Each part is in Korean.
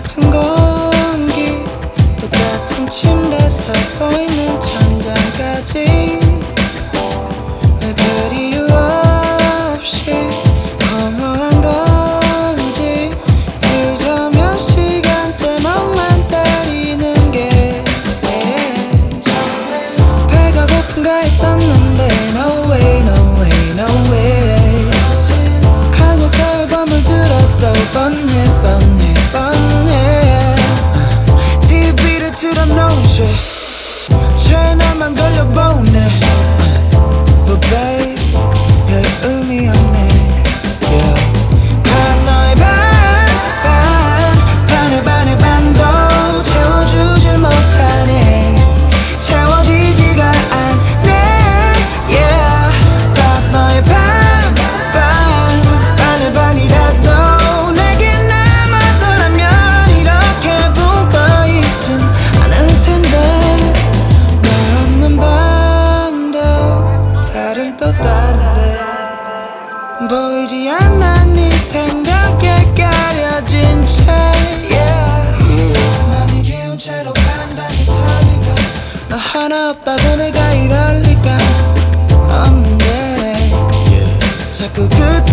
똑같은 공기 똑같은 침대서 보이는 천장까지 pressure 또 다른데 보이지 않아 네 생각에 가려진 채 맘이 기운 채로 판단이 서니까 너 하나 없다고 내가 이럴 리가 없는데 자꾸 그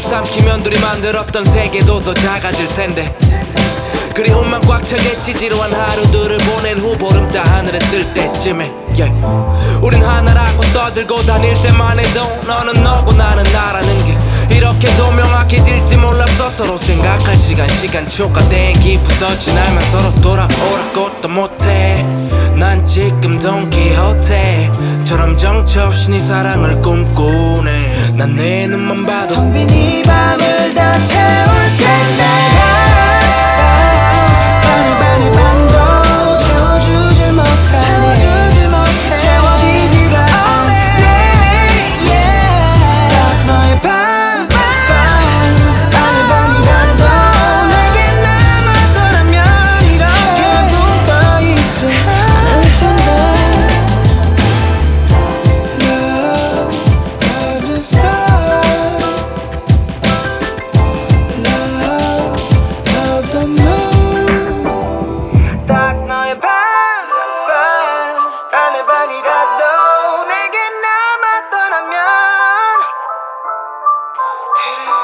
둘이 만들었던 세계도 더 작아질 텐데. 그리움만 꽉 차겠지 지루한 하루들을 보낸 후 보름 따 하늘에 뜰 때쯤에 yeah. 우린 하나라고 떠들고 다닐 때만 해도 너는 너고 나는 나라는 게. 이렇게도 명확해질지 몰랐어. 서로 생각할 시간 시간 초과된 기부터 지나면 서로 돌아오라고 또 못해. 난 지금 돈키 호테처럼 정처 없이 네 사랑을 꿈꾸네. 난 내 눈만 봐도 텅빈 이 밤을 다 채울 waiting.